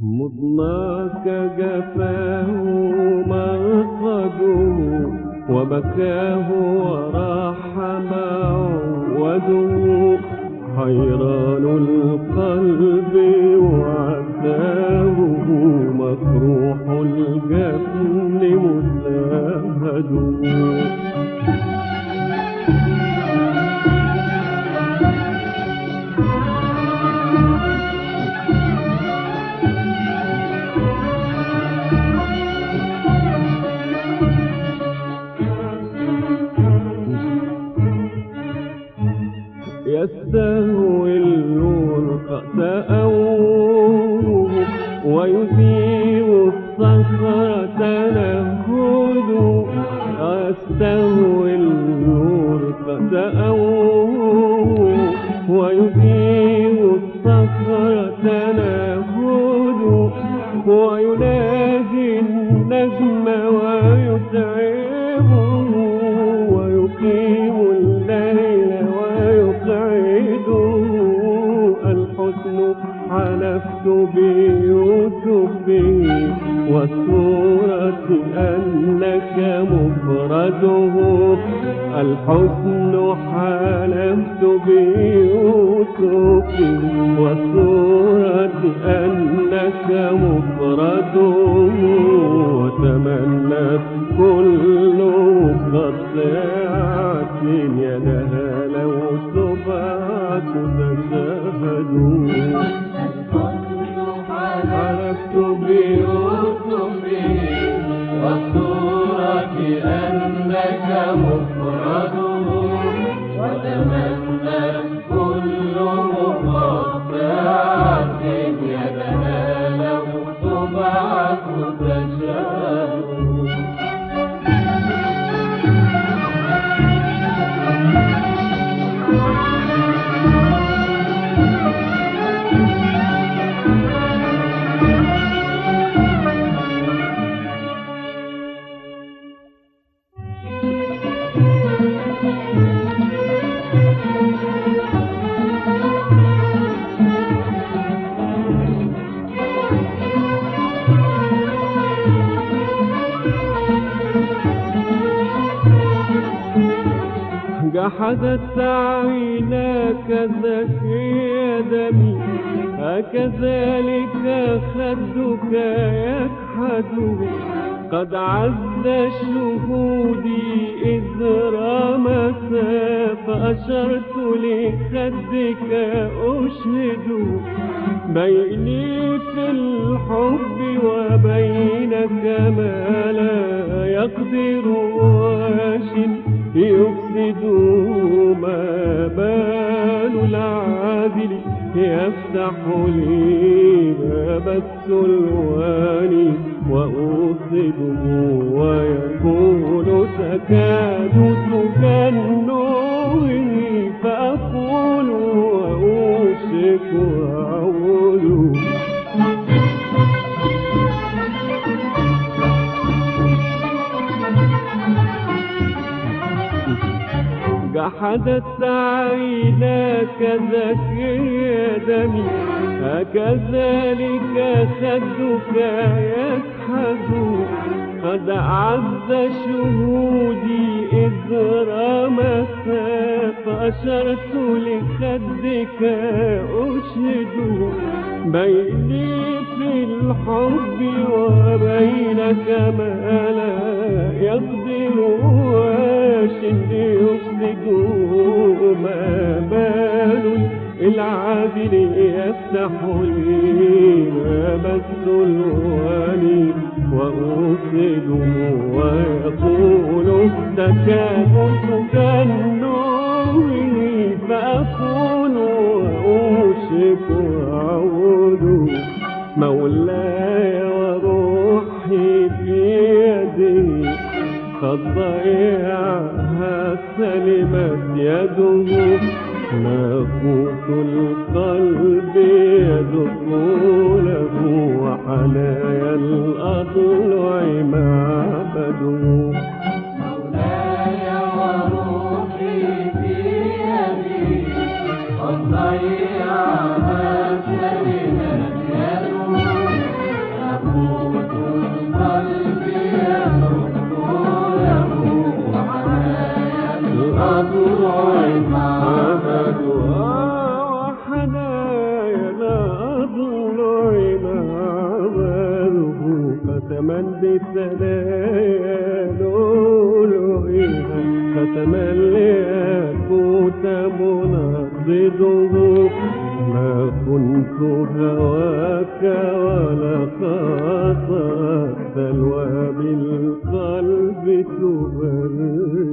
مضناك جفاه مرقده وبكاه وراح معوده حيران القلب وعذاب مفروح الجفن مزهد يستهوي الورق تأوه ويذيب الصخرة تنهد يستهوي الورق تأوه ويذيب الصخرة تنهد ويناجي النجم ويتعبه ويقيم الليل ويقعده الحسن حلفت بيوسف والصورة أنك مفرده. الحسن حلفت بيوسف والصورة أنك مفرده. Lord. جحدت عيناك زكي دمي هكذلك خدك يكحد. قد عز شهودي إذ رمت فأشرت لخدك أشهد. بيني في الحب وبينك ما لا يقدر واش يفتح لي باب السلوان وأوصده ويقول تكاد تكنوني فأقول وأوشك أعود جحدت عيناك زكي دمي هكذلك خدك يكحد قد عز شهودي إذ رمت فأشرت لخدك أشهد بيني في الحب وبينك ما لا يقدر يفتح لي باب السلوان وأوصد ويقول تكاد تكنوني فأقول وأوشك أعود مولاي وروحي في يدي قد ضيعها سلمت يده ناقوس القلب يدخله وحنايا الأضلع ختما بثنايا لؤلؤها ختما ليكوت منضده ما كنت هواك ولا خاطر سلوى بالقلب تبرد